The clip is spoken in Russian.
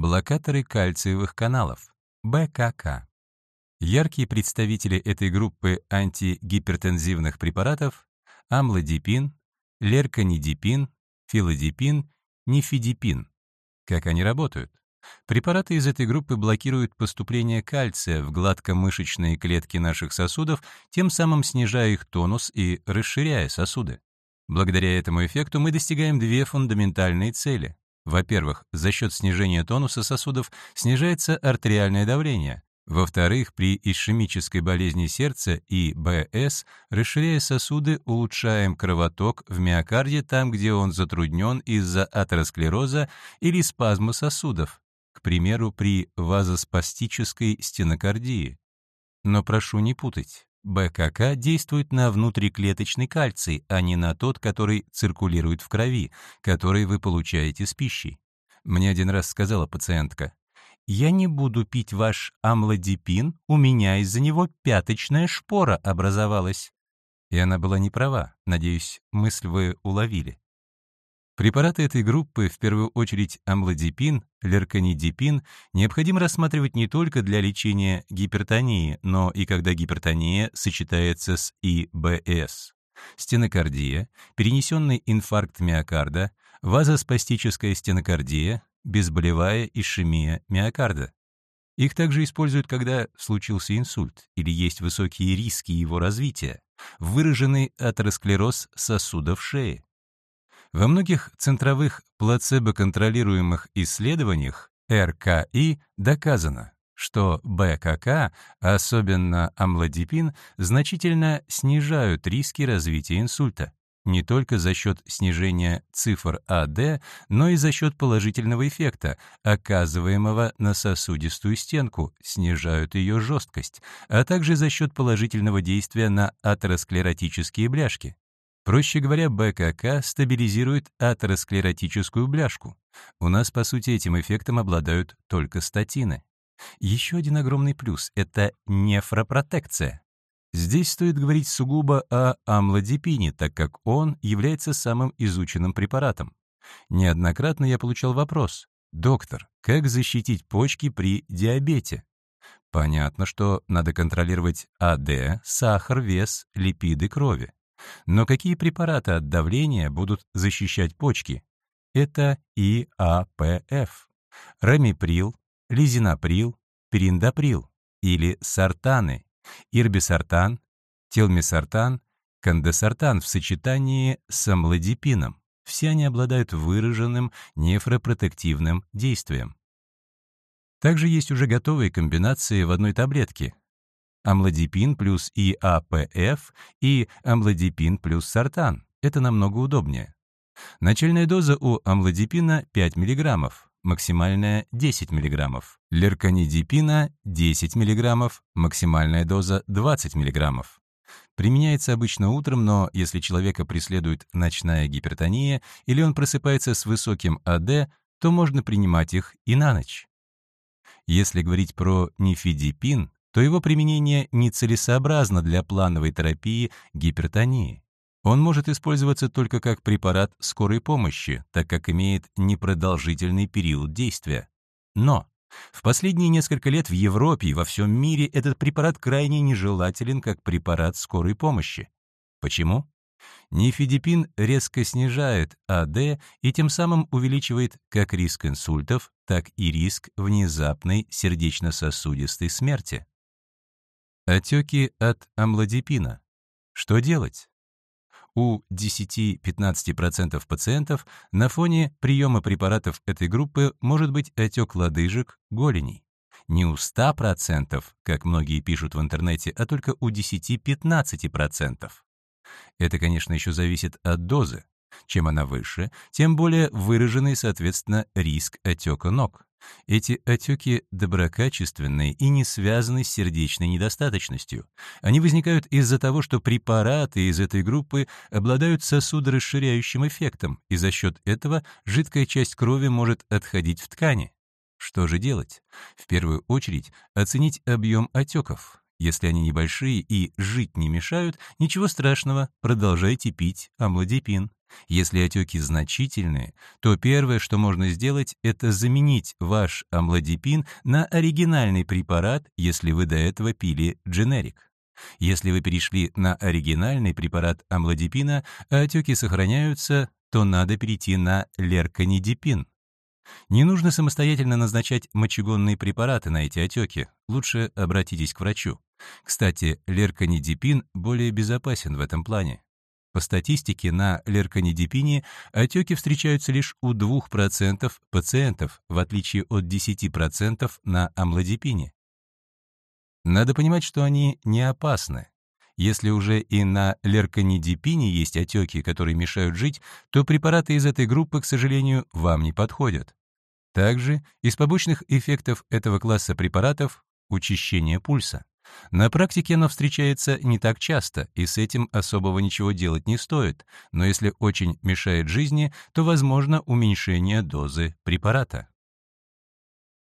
Блокаторы кальциевых каналов, БКК. Яркие представители этой группы антигипертензивных препаратов – амлодипин, лерканидипин, филодипин, нифидипин. Как они работают? Препараты из этой группы блокируют поступление кальция в гладкомышечные клетки наших сосудов, тем самым снижая их тонус и расширяя сосуды. Благодаря этому эффекту мы достигаем две фундаментальные цели. Во-первых, за счет снижения тонуса сосудов снижается артериальное давление. Во-вторых, при ишемической болезни сердца и БС, расширяя сосуды, улучшаем кровоток в миокарде там, где он затруднен из-за атеросклероза или спазма сосудов, к примеру, при вазоспастической стенокардии. Но прошу не путать. БКК действует на внутриклеточный кальций, а не на тот, который циркулирует в крови, который вы получаете с пищей. Мне один раз сказала пациентка, «Я не буду пить ваш амлодипин, у меня из-за него пяточная шпора образовалась». И она была не права, надеюсь, мысль вы уловили. Препараты этой группы, в первую очередь амлодипин, лерканидипин, необходимо рассматривать не только для лечения гипертонии, но и когда гипертония сочетается с ИБС. Стенокардия, перенесенный инфаркт миокарда, вазоспастическая стенокардия, безболевая ишемия миокарда. Их также используют, когда случился инсульт или есть высокие риски его развития, выраженный атеросклероз сосудов шеи. Во многих центровых плацебо-контролируемых исследованиях РКИ доказано, что БКК, особенно амлодипин, значительно снижают риски развития инсульта не только за счет снижения цифр АД, но и за счет положительного эффекта, оказываемого на сосудистую стенку, снижают ее жесткость, а также за счет положительного действия на атеросклеротические бляшки. Проще говоря, БКК стабилизирует атеросклеротическую бляшку. У нас, по сути, этим эффектом обладают только статины. Еще один огромный плюс — это нефропротекция. Здесь стоит говорить сугубо о амлодипине, так как он является самым изученным препаратом. Неоднократно я получал вопрос, «Доктор, как защитить почки при диабете?» Понятно, что надо контролировать АД, сахар, вес, липиды крови. Но какие препараты от давления будут защищать почки? Это ИАПФ, рамиприл, лизинаприл, периндаприл или сартаны, ирбисартан, телмисартан, кандесартан в сочетании с амлодипином. Все они обладают выраженным нефропротективным действием. Также есть уже готовые комбинации в одной таблетке амлодипин плюс ИАПФ и амлодипин плюс сартан. Это намного удобнее. Начальная доза у амлодипина 5 мг, максимальная 10 мг. Лерканидипина 10 мг, максимальная доза 20 мг. Применяется обычно утром, но если человека преследует ночная гипертония или он просыпается с высоким АД, то можно принимать их и на ночь. Если говорить про нифидипин, то его применение нецелесообразно для плановой терапии гипертонии. Он может использоваться только как препарат скорой помощи, так как имеет непродолжительный период действия. Но в последние несколько лет в Европе и во всем мире этот препарат крайне нежелателен как препарат скорой помощи. Почему? Нифидипин резко снижает АД и тем самым увеличивает как риск инсультов, так и риск внезапной сердечно-сосудистой смерти. Отеки от амлодипина. Что делать? У 10-15% пациентов на фоне приема препаратов этой группы может быть отек лодыжек, голеней. Не у 100%, как многие пишут в интернете, а только у 10-15%. Это, конечно, еще зависит от дозы. Чем она выше, тем более выраженный, соответственно, риск отека ног. Эти отеки доброкачественные и не связаны с сердечной недостаточностью. Они возникают из-за того, что препараты из этой группы обладают сосудорасширяющим эффектом, и за счет этого жидкая часть крови может отходить в ткани. Что же делать? В первую очередь оценить объем отеков. Если они небольшие и жить не мешают, ничего страшного, продолжайте пить амлодипин. Если отеки значительные, то первое, что можно сделать, это заменить ваш амлодипин на оригинальный препарат, если вы до этого пили дженерик. Если вы перешли на оригинальный препарат амлодипина, а отеки сохраняются, то надо перейти на лерканидипин. Не нужно самостоятельно назначать мочегонные препараты на эти отеки. Лучше обратитесь к врачу. Кстати, лерканидипин более безопасен в этом плане. По статистике, на лерканидипине отеки встречаются лишь у 2% пациентов, в отличие от 10% на амлодипине. Надо понимать, что они не опасны. Если уже и на лерканидипине есть отеки, которые мешают жить, то препараты из этой группы, к сожалению, вам не подходят. Также из побочных эффектов этого класса препаратов – учащение пульса. На практике оно встречается не так часто, и с этим особого ничего делать не стоит, но если очень мешает жизни, то возможно уменьшение дозы препарата.